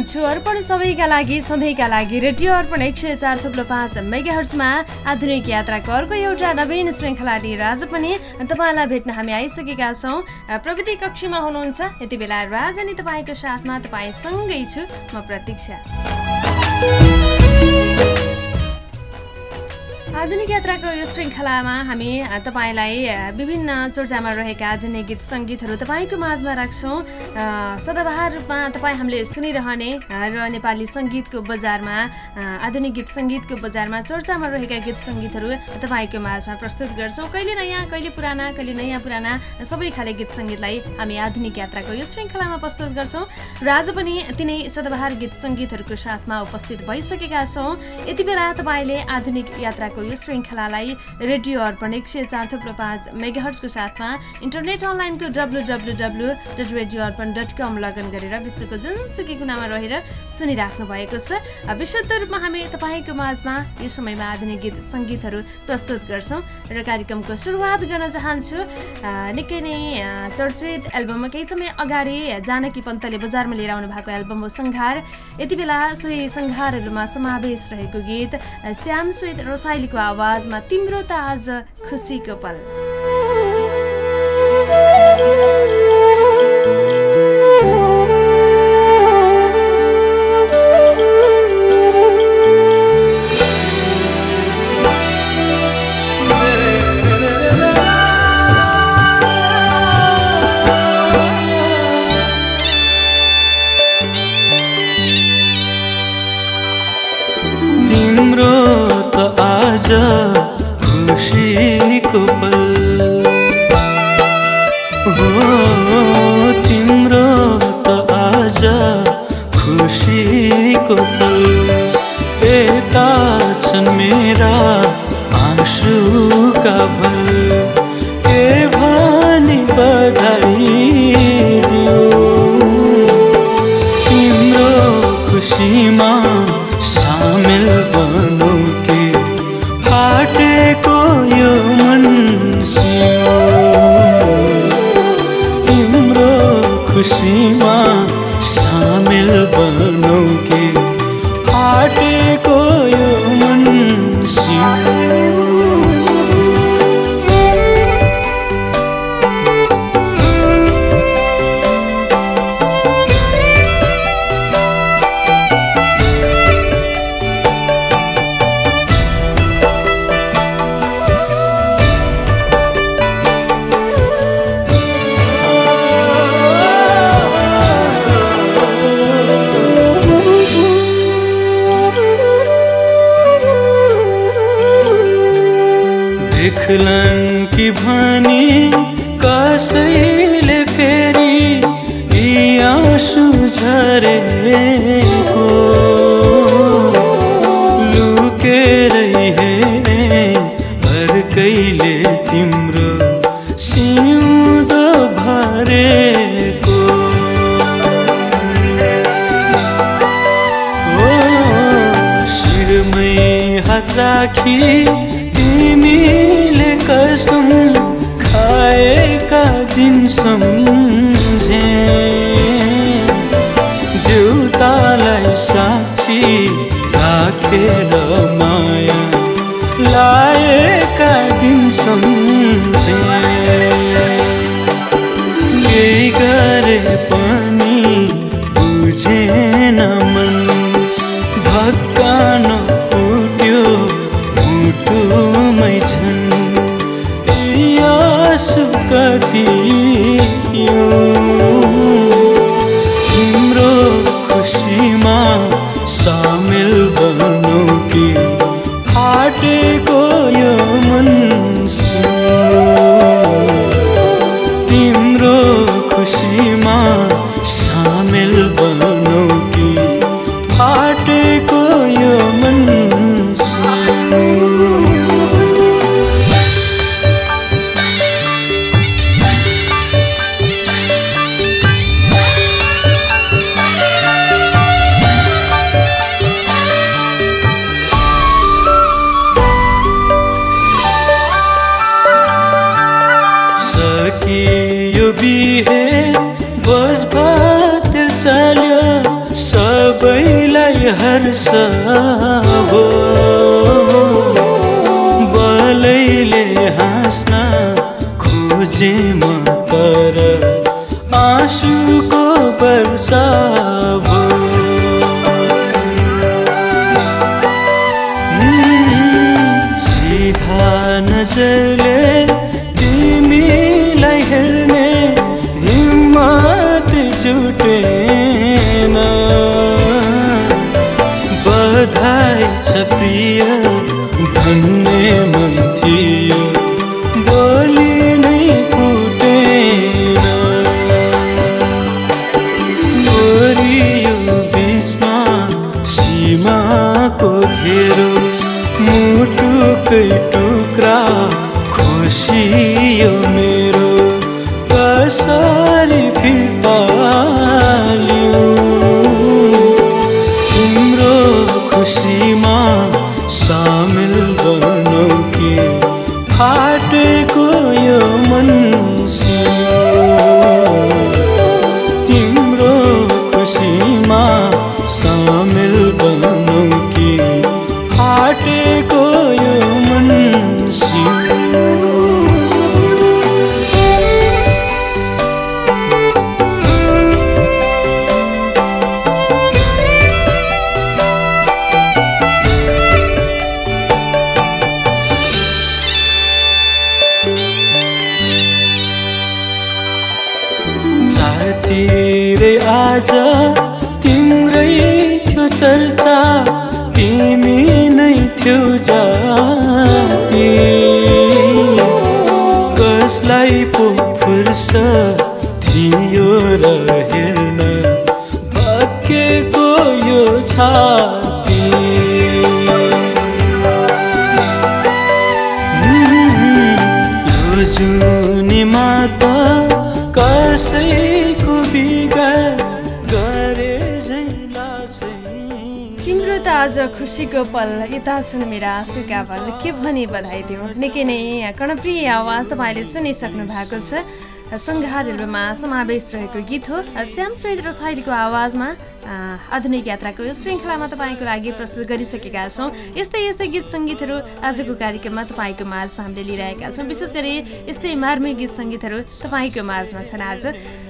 चाहन्छु अर्पण सबैका लागि सधैँका लागि रेडियो अर्पण एक सय चार थुप्रो पाँच मेगाहर्चमा आधुनिक यात्राको अर्को एउटा नवीन श्रृङ्खला लिएर आज पनि तपाईँलाई भेट्न हामी आइसकेका छौँ। प्रविधि कक्षीमा हुनुहुन्छ। यति बेला राज अनि तपाईँको साथमा तपाईँसँगै छु। म प्रतीक्षा। आधुनिक यात्राको यो श्रृङ्खलामा हामी तपाईँलाई विभिन्न चर्चामा रहेका आधुनिक गीत सङ्गीतहरू तपाईँको माझमा राख्छौँ। सदाबहार रूपमा तपाईँ हामीले सुनिरहने र नेपाली सङ्गीतको बजारमा आधुनिक गीत सङ्गीतको बजारमा चर्चामा रहेका गीत सङ्गीतहरू तपाईँको माझमा प्रस्तुत गर्छौँ। कहिले नयाँ कहिले पुराना कहिले नयाँ पुराना सबै खाले गीत सङ्गीतलाई हामी आधुनिक यात्राको यो श्रृङ्खलामा प्रस्तुत गर्छौँ। र आज पनि तिनै सदाबहार गीत सङ्गीतहरूको साथमा उपस्थित भइसकेका छौँ। यति बेला तपाईँले आधुनिक यात्राको यो श्रृङ्खलालाई रेडियो अर्पण एक सय चार थुप्रो पाँच मेगाहर्सको साथमा इन्टरनेट अनलाइनको W W W dot radio Arpan dot com login गरेर विश्वको जुनसुकै कुनामा रहेर सुनिराख्नु भएको छ। विशुद्ध रूपमा हामी तपाईँको माझमा यो समयमा आधुनिक गीत सङ्गीतहरू प्रस्तुत गर्छौँ र कार्यक्रमको सुरुवात गर्न चाहन्छु। निकै नै चर्चित एल्बममा केही समय अगाडि जानकी पन्तले बजारमा लिएर आउनु भएको एल्बम हो सङ्घार। यति बेला सोही सङ्घारहरूमा समावेश रहेको गीत श्याम स्वेत रसाइलीको आवाजमा तिम्रो त आज खुसीको पल। राखी तिमीले कसम खाएका दिन सम्झे। देउतालाई साक्षी राखेर माया लाएका दिन सम्झे। छ प्रिय भन्ने मन आज तिम्रै थियो चर्चा तिमी नै थियो जाति। कसलाई पो फुर्स थियो र आज खुसीको पल यता सुन मेरा आँसुका पल के भने बधाई दियो? निकै नै कर्णप्रिय आवाज तपाईँले सुनिसक्नु भएको छ। सङ्घार समावेश रहेको गीत हो। श्याम सुवेद र शैलीको आवाजमा आधुनिक यात्राको यो श्रृङ्खलामा तपाईँको लागि प्रस्तुत गरिसकेका छौँ। यस्तै यस्तै गीत सङ्गीतहरू आजको कार्यक्रममा तपाईँको माझमा हामीले लिइरहेका छौँ। विशेष गरी यस्तै मार्मिक गीत सङ्गीतहरू तपाईँको माझमा छन् आज।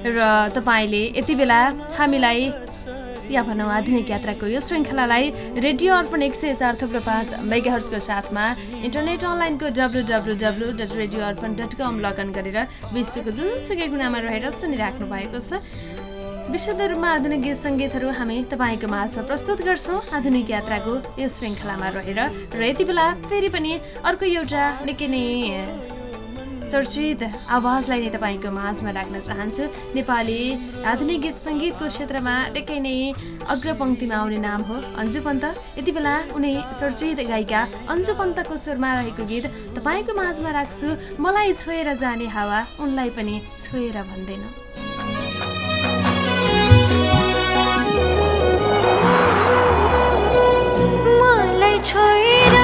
र तपाईँले यति बेला हामीलाई या भनौँ आधुनिक यात्राको यो श्रृङ्खलालाई रेडियो अर्पण एक सय चार थुप्रो पाँच मेगाहर्जको साथमा इन्टरनेट अनलाइनको W W W dot radio Arpan dot com login गरेर विश्वको जुनसुकै गुणामा रहेर सुनिराख्नु भएको छ। विशुद्ध रूपमा आधुनिक गीत सङ्गीतहरू हामी तपाईँको माझमा प्रस्तुत गर्छौँ। आधुनिक यात्राको यो श्रृङ्खलामा रहेर र यति बेला फेरि पनि अर्को एउटा निकै नै चर्चित आवाजलाई नै तपाईँको माझमा राख्न चाहन्छु। नेपाली आधुनिक गीत सङ्गीतको क्षेत्रमा निकै नै अग्रपङ्क्तिमा आउने नाम हो अन्जु पन्त। यति बेला उनी चर्चित गायिका अन्जु पन्तको स्वरमा रहेको गीत तपाईँको माझमा राख्छु। मलाई छोएर जाने हावा उनलाई पनि छोएर भन्दैन। छोएर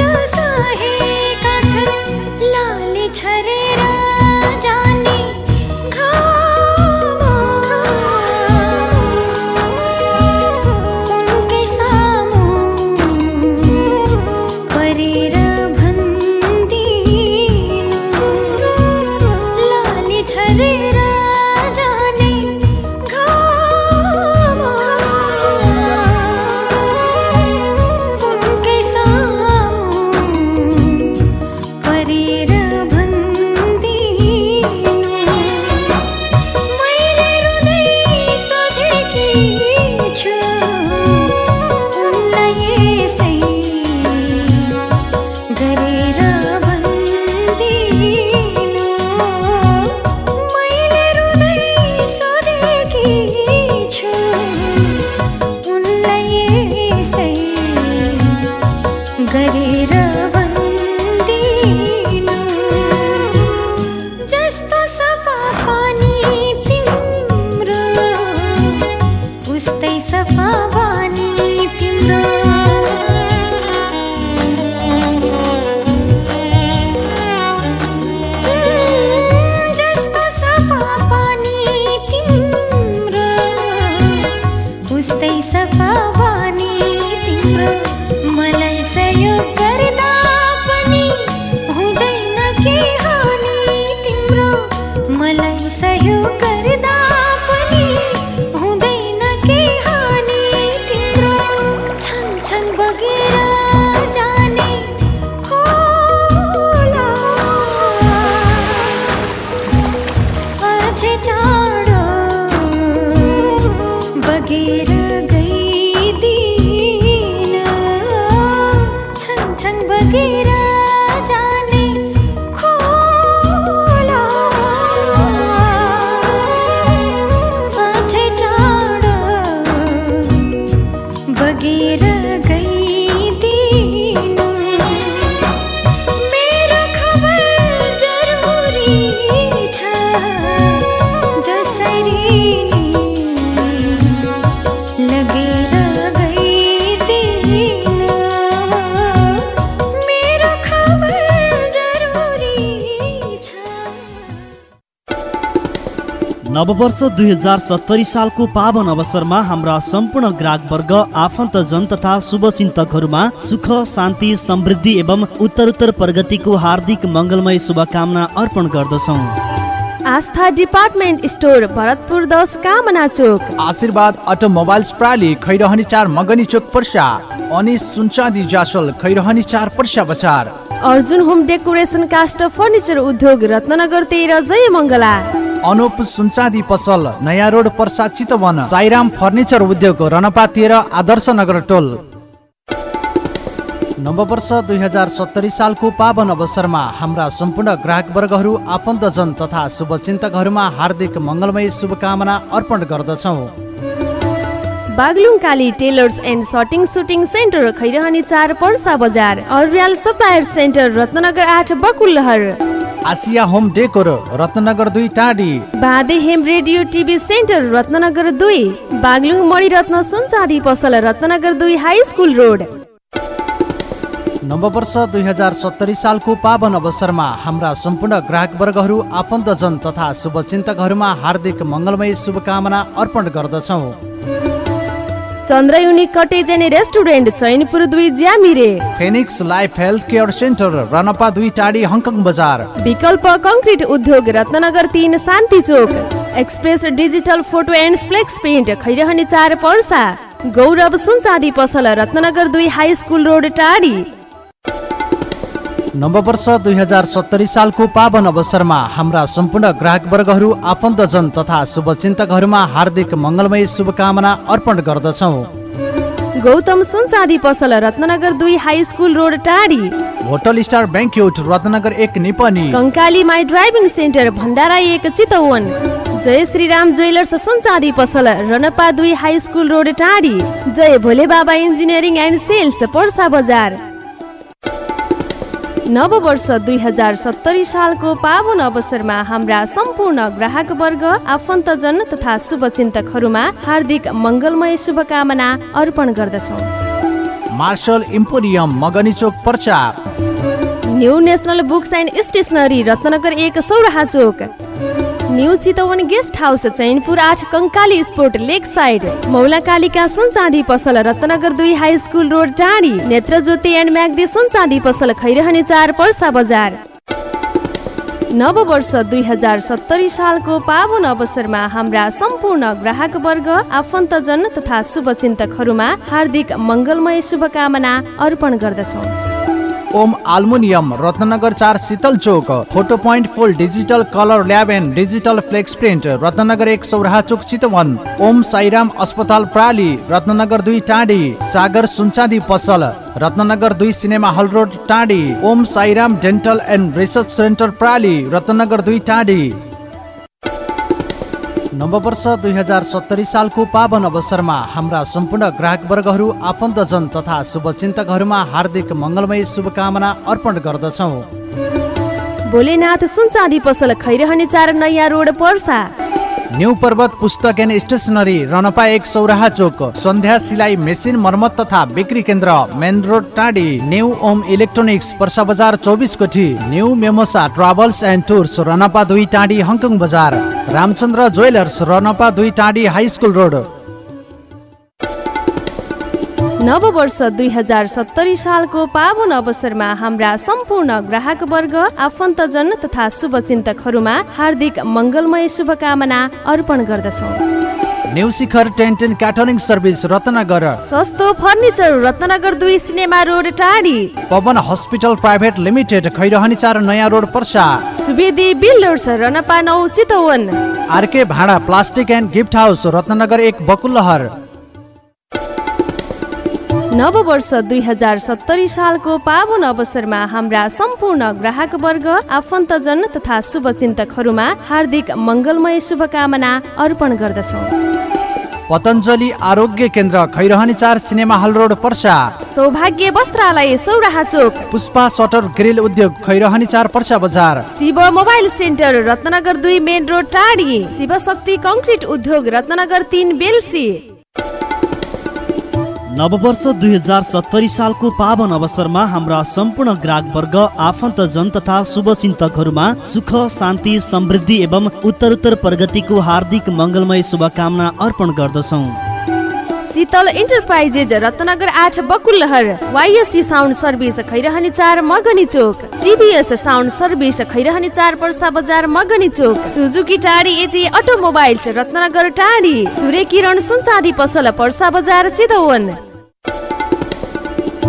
के नववर्ष दुई हजार सत्तरी सालको पावन अवसरमा हाम्रा सम्पूर्ण ग्राहकवर्ग आफन्तजन तथा शुभचिन्तकहरूमा सुख शान्ति समृद्धि एवं उत्तरोत्तर प्रगतिको हार्दिक मङ्गलमय शुभकामना अर्पण गर्दछौँ। आस्था डिपार्टमेन्ट स्टोर भरतपुर दस कामना चोक। आशीर्वाद अटोमोबाइल्स प्राली खैरहनी चार मगनी चोक पर्सा। अनि सुनचाँदी जासल खैरहनी चार पर्सा बजार। Arjun home decoration cast furniture उद्योग रत्नगर तेह्र जय मङ्गला। अनुप सुनचाँदी पसल नयाँ रोड पर्सा चितवन साईराम फर्निचर उद्योग रनपा तेह्र आदर्श नगर टोल। नववर्ष दुई हजार सत्तरी सालको पावन अवसरमा हाम्रा सम्पूर्ण ग्राहक वर्गहरू आफन्तजन तथा शुभचिन्तकहरूमा हार्दिक मङ्गलमय शुभकामना अर्पण गर्दछौँ। Baglung Kali tailors and shirting suiting centre Khairahani चार पर्सा बजार अर्याल सप्लायर सेन्टर रत्नगर आठ Bakulahar Asia home decor Ratnanagar दुई टाढी बादे Hem radio TV centre Ratnanagar दुई। बागलुङ मणिरत्न सुनचाँदी पसल रत्नगर दुई हाई स्कुल रोड। नववर्ष दुई हजार सत्तरी सालको पावन अवसरमा हाम्रा सम्पूर्ण ग्राहक वर्गहरू आफन्तजन तथा शुभचिन्तकहरूमा हार्दिक मङ्गलमय शुभकामना अर्पण गर्दछौँ। Chandrayuni cottage and restaurant Chainpur दुई Jyamire. Phoenix life health care centre रनपा दुई टाढी हङकङ बजार। विकल्प कङ्क्रिट उद्योग रत्नगर तिन शान्ति चोक। Express digital photo and flex paint Khairahani चार पर्सा। गौरव सुनचाँदी पसल रत्नगर दुई हाई स्कुल रोड टाढी। नववर्ष दुई हजार सत्तरी सालको पावन अवसरमा हाम्रा सम्पूर्ण ग्राहक वर्गहरू आफन्तजन तथा शुभचिन्तकहरूमा हार्दिक मङ्गलमय शुभकामना अर्पण गर्दछौँ। गौतम सुनचाँदी पसल रत्नगर दुई हाई स्कुल रोड टाढी। होटल स्टार ब्याङ्क्युट रत्नगर एक निपनी। कङ्काली माई ड्राइभिङ सेन्टर भण्डारा एक चितवन। जय श्रीराम ज्वेलर्स सुनचाँदी पसल रनपा दुई हाई स्कुल रोड टाढी। जय भोले बाबा इन्जिनियरिङ एन्ड सेल्स पर्सा बजार। नव वर्ष दुई हजार सत्तरी सालको पावन अवसरमा हाम्रा सम्पूर्ण ग्राहक वर्ग आफन्तजन तथा शुभचिन्तकहरूमा हार्दिक मङ्गलमय शुभकामना अर्पण गर्दछौँ। Marshal emporium Magani Chowk Parsa. New national books and stationery Ratnanagar एक सौराहा चोक new Chitwan guest house Chainpur आठ कङ्काली स्पोर्ट लेक साइड मौला कालिका सुन चाँदी पसल रत्नगर दुई high school road Tadi Netra Jyoti and Myagdi सुन चाँदी पसल खैरहने चार पर्सा बजार। नव वर्ष दुई हजार सत्तरी सालको पावन अवसरमा हाम्रा सम्पूर्ण ग्राहक वर्ग आफन्तजन तथा शुभचिन्तकहरूमा हार्दिक मङ्गलमय शुभकामना अर्पण गर्दछौँ। ओम आल्मुनियम रत्नगर चार शीतल चोक photo point full digital colour lab and digital flex print Ratnanagar एक सौराहा चोक चितवन ओम साईराम अस्पताल प्राली रत्नगर दुई टाँडी सागर सुनचाँदी पसल रत्नगर दुई cinema hall road टाँडी Om Sairam dental and research centre प्राली Ratnanagar दुई टाँडी। नववर्ष दुई हजार सत्तरी सालको पावन अवसरमा हाम्रा सम्पूर्ण ग्राहक वर्गहरू आफन्तजन तथा शुभचिन्तकहरूमा हार्दिक मङ्गलमय शुभकामना अर्पण गर्दछौँ। भोलेनाथ सुन चाँदी पसल खैरहने चार नयाँ रोड पर्सा। न्यू पर्वत पुस्तक एन्ड स्टेसनरी रनपा एक सौराहा चोक सन्ध्या सिलाइ मेसिन मर्मत तथा बिक्री केन्द्र मेन रोड टाँडी न्यू ओम इलेक्ट्रोनिक्स पर्सा बजार चौबिस कोठी new Mimosa travels and tours रनपा दुई टाँडी हङकङ बजार रामचन्द्र ज्वेलर्स रनपा दुई टाँडी हाई स्कुल रोड। नव वर्ष दुई हजार सत्तरी सालको पावन अवसरमा हाम्रा सम्पूर्ण ग्राहक वर्ग आफन्तजन तथा शुभचिन्तकहरूमा हार्दिक मङ्गलमय शुभकामना अर्पण गर्दछौँ। New Shikhar tent and catering service Ratnanagar. सस्तो फर्निचर रत्नगर दुई सिनेमा रोड टाढी। Pawan hospital private limited Khairahani चार नयाँ रोड पर्सा। सुवेदी बिल्डर्स रनपा नौ चितवन। आरके भाडा plastic and gift house Ratnanagar एक बकुलहर। नव वर्ष दुई हजार सत्तरी सालको पावन अवसरमा हाम्रा सम्पूर्ण ग्राहक वर्ग आफन्तजन तथा शुभचिन्तकहरूमा हार्दिक मङ्गलमय शुभकामना अर्पण गर्दछौँ। पतञ्जली आरोग्य केन्द्र खैरहनी चार cinema hall road Parsa. Saubhagya वस्त्रालय सौराहा चोक। पुष्पा सटर ग्रिल उद्योग खैरहनी चार पर्सा बजार। शिव मोबाइल सेन्टर रत्नगर दुई मेन रोड टाढी। शिव शक्ति कङ्क्रिट उद्योग रत्नगर तिन बेलसी। नववर्ष दुई हजार सत्तरी सालको पावन अवसरमा हाम्रा सम्पूर्ण ग्राहक वर्ग आफन्तजन तथा शुभचिन्तकहरूमा सुख शान्ति समृद्धि एवं उत्तरोत्तर प्रगतिको हार्दिक मङ्गलमय शुभकामना अर्पण गर्दछौँ। शीतल इन्टरप्राइजेज रत्नगर आठ Bakulahar Y S C sound service Khairahani चार मगनी चोक। टिभीएस साउन्ड सर्भिस खैरहनी चार पर्सा बजार मगनी चोक। सुजुकी टाढी यति अटोमोबाइल्स रत्नगर टाढी सूर्य किरण सुनचाँदी पसल पर्सा बजार चितवन।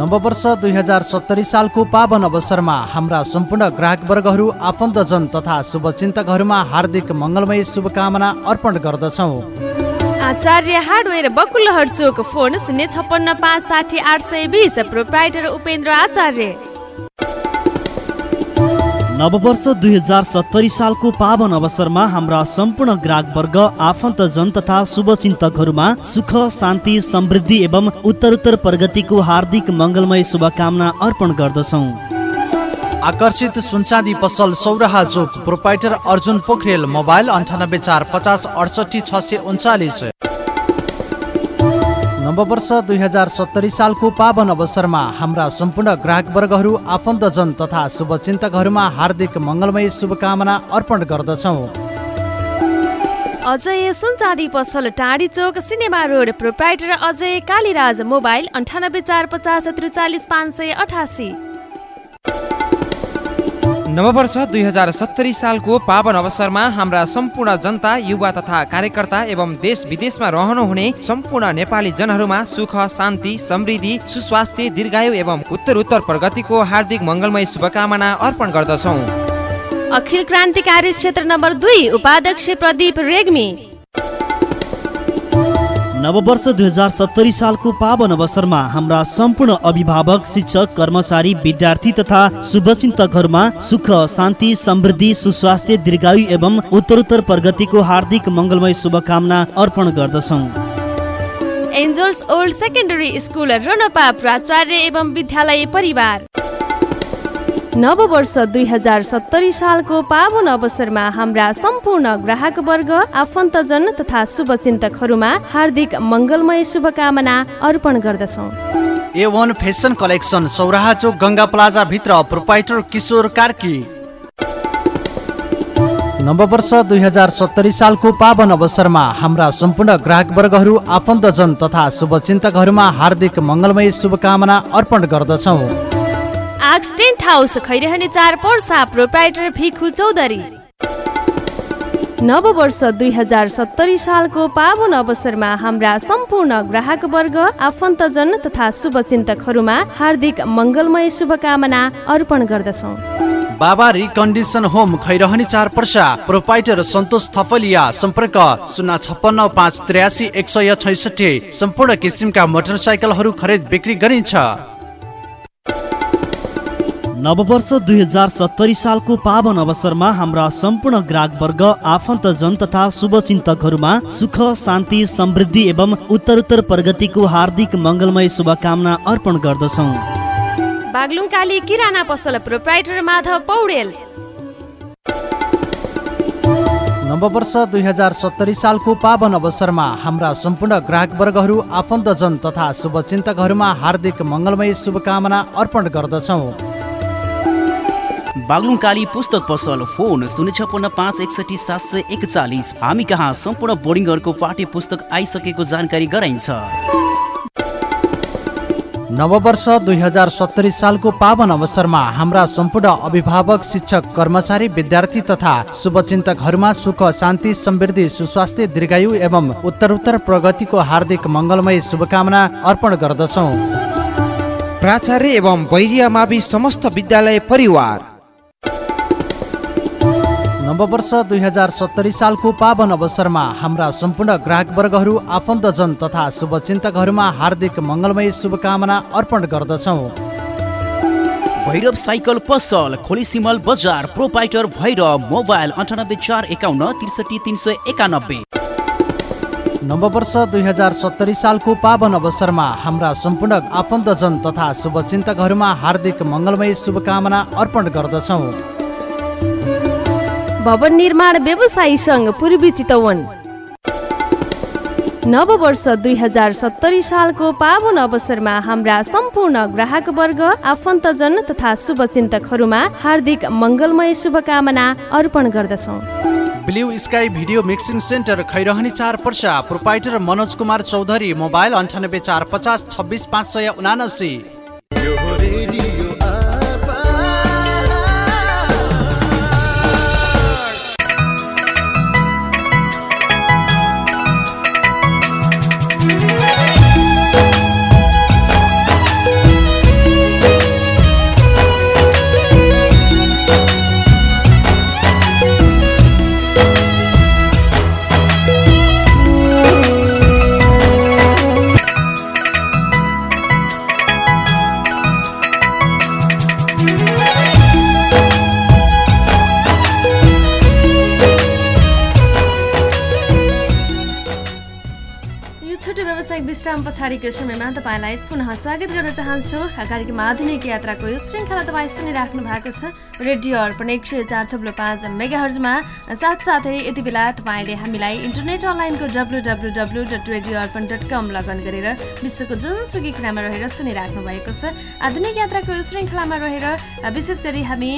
नववर्ष दुई हजार सत्तरी सालको पावन अवसरमा हाम्रा सम्पूर्ण ग्राहक वर्गहरू आफन्तजन तथा शुभचिन्तकहरूमा हार्दिक मङ्गलमय शुभकामना अर्पण गर्दछौँ। आचार्य हार्डवेयर बकुलहर चोक फोन शून्य छप्पन्न पाँच साठी आठ सय बिस प्रोप्राइटर उपेन्द्र आचार्य। नववर्ष दुई हजार सत्तरी सालको पावन अवसरमा हाम्रा सम्पूर्ण ग्राहक वर्ग आफन्तजन तथा शुभचिन्तकहरूमा सुख शान्ति समृद्धि एवं उत्तरोत्तर प्रगतिको हार्दिक मङ्गलमय शुभकामना अर्पण गर्दछौँ। आकर्षित सुनचाँदी पसल सौराहा चोक प्रोपाइटर अर्जुन पोखरेल मोबाइल अन्ठानब्बे चार पचास अडसठी छ सय उन्चालिस। नववर्ष दुई हजार सत्तरी सालको पावन अवसरमा हाम्रा सम्पूर्ण ग्राहक वर्गहरू आफन्तजन तथा शुभचिन्तकहरूमा हार्दिक मङ्गलमय शुभकामना अर्पण गर्दछौँ। अजय सुनचाँदी पसल टाढी चोक cinema road proprietor Ajay Kaliraj mobile अन्ठानब्बे चार पचास त्रिचालिस पाँच सय अठासी। नववर्ष दुई हजार सत्तरी सालको पावन अवसरमा हाम्रा सम्पूर्ण जनता युवा तथा कार्यकर्ता एवं देश विदेशमा रहनुहुने सम्पूर्ण नेपाली जनहरूमा सुख शान्ति समृद्धि सुस्वास्थ्य दीर्घायु एवं उत्तर उत्तर प्रगतिको हार्दिक मङ्गलमय शुभकामना अर्पण गर्दछौँ। अखिल क्रान्तिकारी क्षेत्र नम्बर दुई उपाध्यक्ष प्रदीप रेग्मी। नववर्ष दुई हजार सत्तरी सालको पावन अवसरमा हाम्रा सम्पूर्ण अभिभावक शिक्षक कर्मचारी विद्यार्थी तथा शुभचिन्तकहरूमा सुख शान्ति समृद्धि सुस्वास्थ्य दीर्घायु एवं उत्तरोत्तर प्रगतिको हार्दिक मङ्गलमय शुभकामना अर्पण गर्दछौँ। एन्जल्स ओल्ड सेकेन्डरी स्कुल रोनपा प्राचार्य एवं विद्यालय परिवार। नव वर्ष दुई हजार सत्तरी सालको पावन अवसरमा हाम्रा सम्पूर्ण ग्राहक वर्ग आफन्तजन तथा शुभचिन्तकहरूमा हार्दिक मङ्गलमय शुभकामना अर्पण गर्दछौँ। A one fashion collection Sauraha Chowk Ganga plaza भित्र प्रोपाइटर किशोर कार्की। नववर्ष दुई हजार सत्तरी सालको पावन अवसरमा हाम्रा सम्पूर्ण ग्राहक वर्गहरू आफन्तजन तथा शुभचिन्तकहरूमा हार्दिक मङ्गलमय शुभकामना अर्पण गर्दछौँ। आक्स टेन्ट हाउस खैरहने चार पर्सा प्रोप्राइटर भिखु चौधरी। नव वर्ष दुई हजार सत्तरी सालको पावन अवसरमा हाम्रा सम्पूर्ण ग्राहक वर्ग आफन्तजन तथा शुभचिन्तकहरूमा हार्दिक मङ्गलमय शुभकामना अर्पण गर्दछौँ। बाबा रिकन्डिसन होम खैरहनी चार पर्सा प्रोपाइटर सन्तोष थपलिया सम्पर्क शून्य छप्पन्न पाँच त्रियासी एक सय छैसठी। सम्पूर्ण किसिमका मोटरसाइकलहरू खरिद बिक्री गरिन्छ। नववर्ष दुई हजार सत्तरी सालको पावन अवसरमा हाम्रा सम्पूर्ण ग्राहक वर्ग आफन्तजन तथा शुभचिन्तकहरूमा सुख शान्ति समृद्धि एवं उत्तरोत्तर प्रगतिको हार्दिक मङ्गलमय शुभकामना अर्पण गर्दछौँ। बागलुङकाली किराना पसल प्रोप्राइटर माधव पौडेल। नववर्ष दुई हजार सत्तरी सालको पावन अवसरमा हाम्रा सम्पूर्ण ग्राहक वर्गहरू आफन्तजन तथा शुभचिन्तकहरूमा हार्दिक मङ्गलमय शुभकामना अर्पण गर्दछौँ। बागलुङकाली पुस्तक पसल फोन शून्य छपन्न पाँच एकसठी सात सय एकचालिस। हामी कहाँ? सम्पूर्ण बोर्डिङहरूको पाठ्य पुस्तक आइसकेको जानकारी गराइन्छ। नववर्ष दुई हजार सत्तरी सालको पावन अवसरमा हाम्रा सम्पूर्ण अभिभावक शिक्षक कर्मचारी विद्यार्थी तथा शुभचिन्तकहरूमा सुख शान्ति समृद्धि सुस्वास्थ्य दीर्घायु एवं उत्तरोत्तर प्रगतिको हार्दिक मङ्गलमय शुभकामना अर्पण गर्दछौँ। प्राचार्य एवं बैरिया मावि समस्त विद्यालय परिवार। नववर्ष दुई हजार सत्तरी सालको पावन अवसरमा हाम्रा सम्पूर्ण ग्राहक वर्गहरू आफन्तजन तथा शुभचिन्तकहरूमा हार्दिक मङ्गलमय शुभकामना अर्पण गर्दछौँ। भैरव साइकल पसल खोली सिमल बजार प्रोपाइटर भैरव मोबाइल अन्ठानब्बे चार एकाउन्न त्रिसठी तिन सय एकानब्बे। नववर्ष दुई हजार सत्तरी सालको पावन अवसरमा हाम्रा सम्पूर्ण आफन्तजन तथा शुभचिन्तकहरूमा हार्दिक मङ्गलमय शुभकामना अर्पण गर्दछौँ। भवन निर्माण व्यवसायी सङ्घ पूर्वी चितवन नव वर्ष दुई हजार सत्तरी सालको पावन अवसरमा हाम्रा सम्पूर्ण ग्राहक वर्ग आफन्तजन तथा शुभचिन्तकहरूमा हार्दिक मङ्गलमय शुभकामना अर्पण गर्दछौँ। Blue sky video mixing centre Khairahani चार पर्सा प्रोपाइटर मनोज कुमार चौधरी मोबाइल अन्ठानब्बे चार पचास छब्बिस पाँच सय उनासी। पछाडिको समयमा तपाईँलाई पुनः स्वागत गर्न चाहन्छु। कार्यक्रम आधुनिक यात्राको यो श्रृङ्खला तपाईँ सुनिराख्नु भएको छ। रेडियो अर्पण एक सय चार थप्लो पाँच मेगाहर्जमा। साथसाथै यति बेला तपाईँले हामीलाई इन्टरनेट अनलाइनको W W W dot radio Arpan dot com login गरेर विश्वको जुनसुकै कुरामा रहेर सुनिराख्नु भएको छ। आधुनिक यात्राको यो श्रृङ्खलामा रहेर विशेष गरी हामी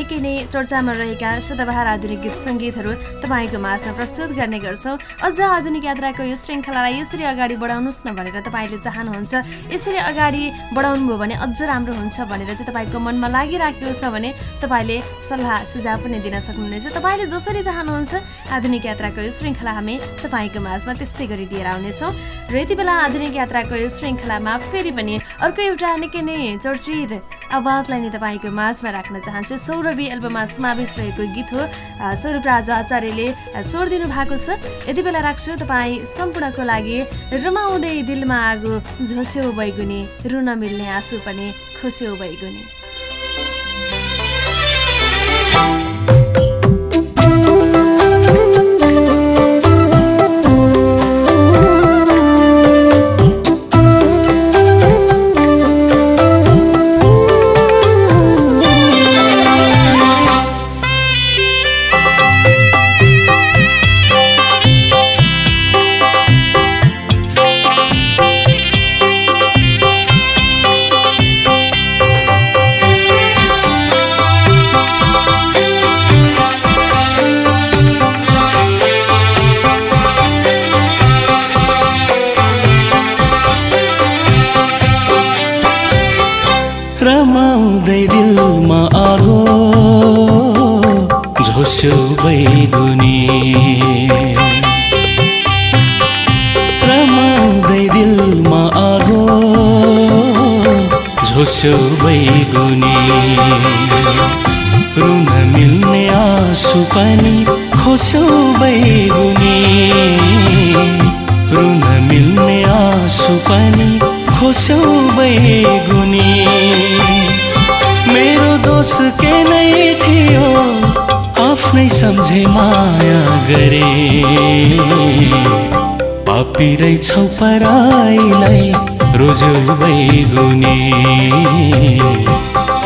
निकै नै चर्चामा रहेका सदाबहार आधुनिक गीत सङ्गीतहरू तपाईँको माझमा प्रस्तुत गर्ने गर्छौँ। अझ आधुनिक यात्राको यो श्रृङ्खलालाई यसरी अगाडि बढाउनुहोस् न भनेर तपाईँले चाहनुहुन्छ। यसरी अगाडि बढाउनु भयो भने अझ राम्रो हुन्छ भनेर चाहिँ तपाईँको मनमा लागिराखेको छ भने तपाईँले सल्लाह सुझाव पनि दिन सक्नुहुनेछ। तपाईँले जसरी चाहनुहुन्छ आधुनिक यात्राको यो श्रृङ्खला हामी तपाईँको माझमा त्यस्तै गरी लिएर आउनेछौँ। र यति बेला आधुनिक यात्राको यो श्रृङ्खलामा फेरि पनि अर्को एउटा निकै नै चर्चित आवाजलाई नि तपाईँको माझमा राख्न चाहन्छु। सौरभी एल्बममा समावेश रहेको गीत हो। स्वरूप राजा आचार्यले दिनु भएको छ। यति बेला राख्छु तपाईँ सम्पूर्णको लागि रमाउँदै दिलमा आगो झोस्यौ बैगुनी रुन मिल्ने आँसु पनि खुस्यौ बैगुनी। रमाउँदै दिलमा आगो झोस्यो बैगुनी। रमाउँदै दिलमा आगो झोस्यो बैगुनी। रुन मिल्ने आँसु पनि खोस्यो बैगुनी। रुन मिल्ने आँसु पनि खोस्यो बैगुनी। के नै थियो आफ्नै सम्झे माया गरे। पापी रहेछौ पराईलाई रोजो बैगुनी।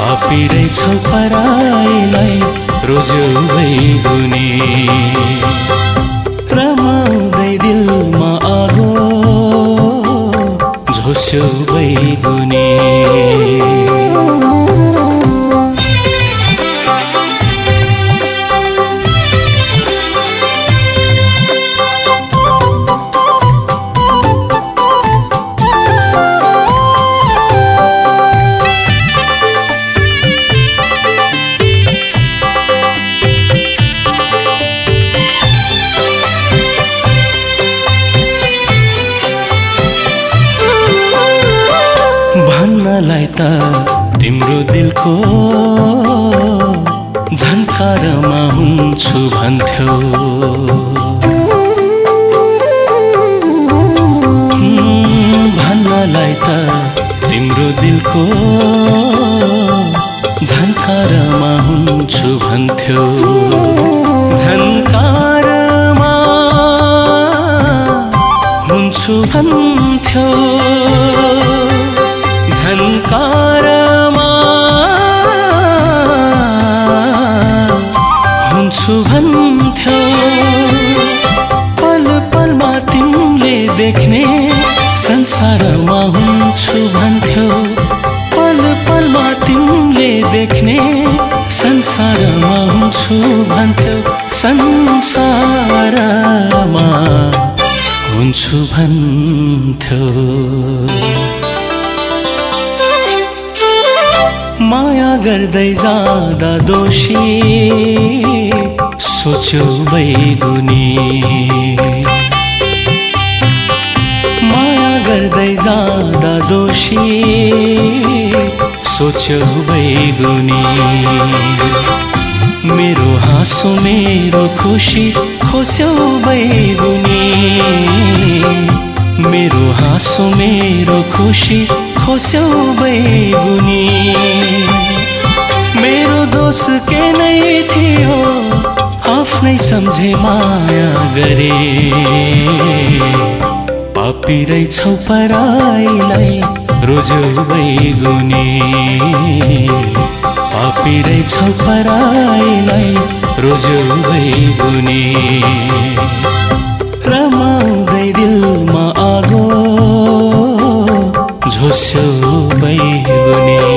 पापी रहेछौ पराईलाई रोजो बैगुनी। रमाउँदै दिलमा आगो झोस्यो बैगुनी। देख्ने संसारमा हुन्छु भन्थ्यो। पल पलमा तिमीले देख्ने संसारमा हुन्छु भन्थ्यो। संसारमा हुन्छु भन्थ्यो। माया गर्दै जाँदा दोषी सोच्यो बैगुनी। जाँदा दोषी सोच्यो बैगुनी। मेरो हाँसो मेरो खुसी खोस्यो बैगुनी। मेरो हाँसो मेरो खुसी खोस्यो बैगुनी। मेरो दोष के नै थियो आफ्नै सम्झे माया गरे। पापी रहेछौ पराईलाई रोजो बैगुनी। पापी रहेछौ पराईलाई रोजो बैगुनी। रमाउँदै दिलमा आगो झोस्यो बैगुनी।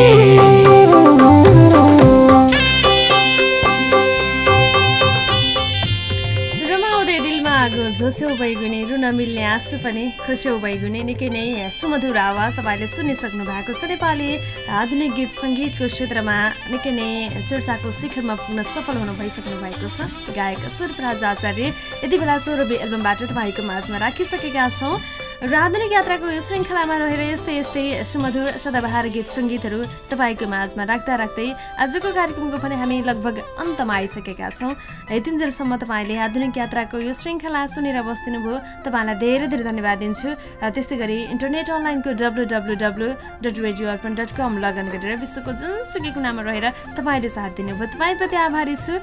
आँसु पनि खुस्यौ बैगुनी निकै नै सुमधुर आवाज तपाईँले सुनिसक्नु भएको छ नेपाली आधुनिक गीत सङ्गीतको क्षेत्रमा। निकै नै चर्चाको शिखरमा पुग्न सफल हुनु भइसक्नु भएको छ। गायक स्वरूपराज आचार्य यति बेला सौरभी एल्बमबाट तपाईँको माझमा राखिसकेका छौँ। र आधुनिक यात्राको यो श्रृङ्खलामा रहेर यस्तै यस्तै सुमधुर सदाबहार गीत सङ्गीतहरू तपाईँको माझमा राख्दा राख्दै आजको कार्यक्रमको पनि हामी लगभग अन्तमा आइसकेका छौँ। यतिन्जेलसम्म तपाईँले आधुनिक यात्राको यो श्रृङ्खला सुनेर बस्दिनुभयो तपाईँलाई धेरै धेरै धन्यवाद दिन्छु। त्यस्तै गरी इन्टरनेट अनलाइनको W W W dot radio Arpan dot com login गरेर विश्वको जुनसुकै कुनामा रहेर तपाईँले साथ दिनुभयो। तपाईँप्रति आभारी छु।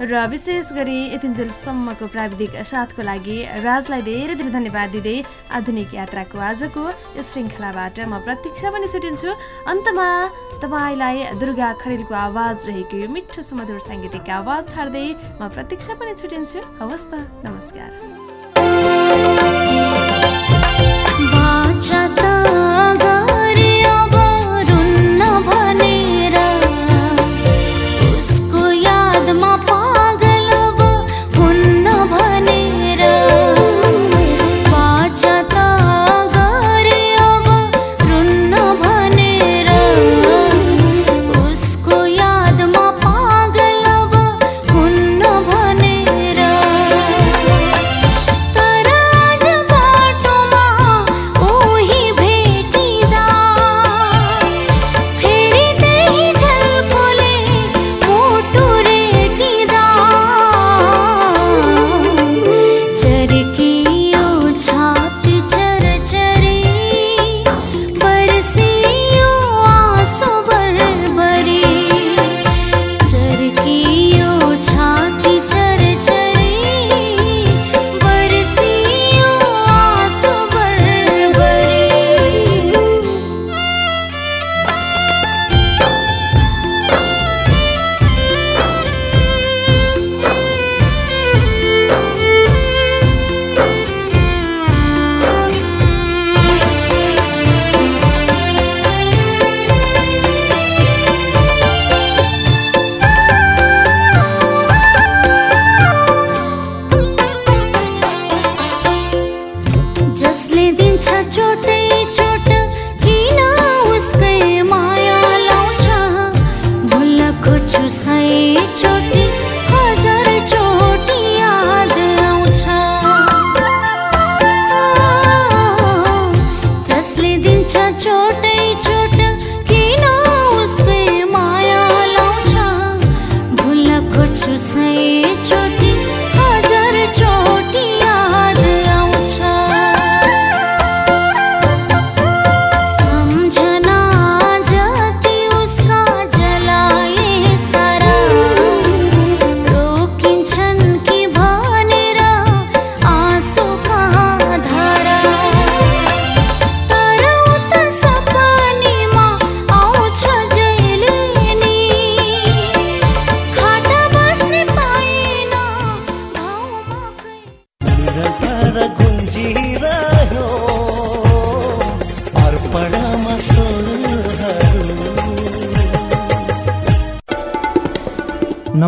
र विशेष गरी यतिन्जेलसम्मको प्राविधिक साथको लागि राजलाई धेरै धेरै धन्यवाद दिँदै आधुनिक यात्राको आजको यो श्रृङ्खलाबाट म प्रतीक्षा पनि छुटिन्छु। अन्तमा तपाईँलाई दुर्गा खरेलको आवाज रहेको यो मिठो सुमधुर साङ्गीतिक आवाज छाड्दै म प्रतीक्षा पनि छुटिन्छु। हवस् त नमस्कार। जसले